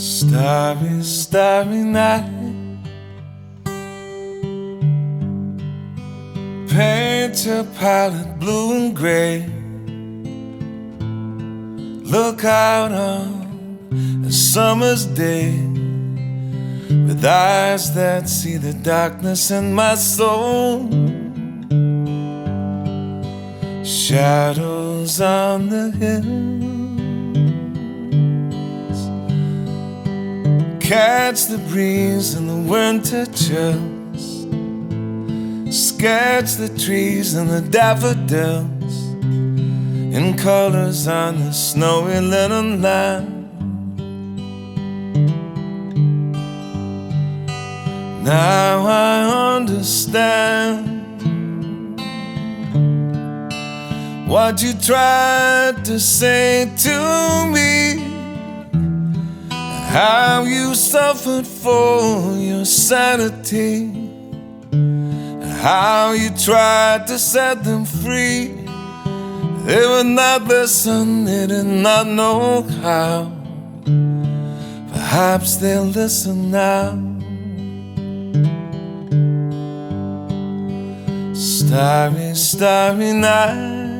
Starry, starry night. Paint your palette blue and gray. Look out on a summer's day with eyes that see the darkness in my soul. Shadows on the hills. Catch the breeze in the winter chills. Sketch the trees and the daffodils in colors on the snowy linen land. Now I understand what you tried to say to me. How you suffered for your sanity. How you tried to set them free. They would not listen, they did not know how. Perhaps they'll listen now. Starry, starry night.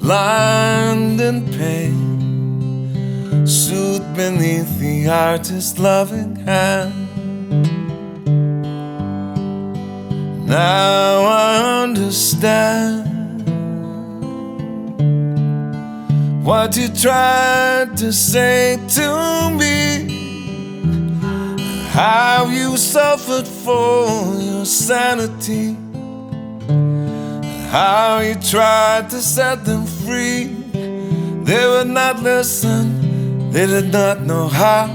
lined in pain, soothed beneath the artist's loving hand. Now I understand what you tried to say to me. How you suffered for your sanity. How you tried to set them free. They would not listen, they did not know how.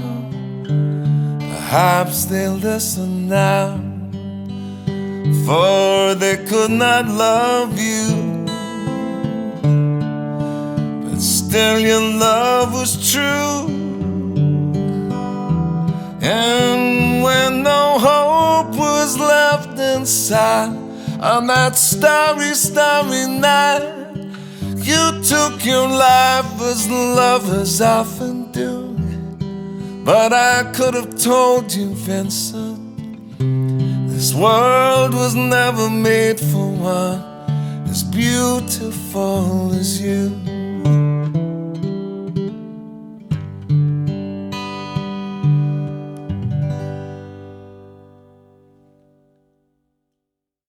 Perhaps they'll listen now. For they could not love you. But still, your love was true. And when no hope was left inside on that starry, starry night, you took your life as lovers often do. But I could have told you, Vincent, this world was never made for one as beautiful as you.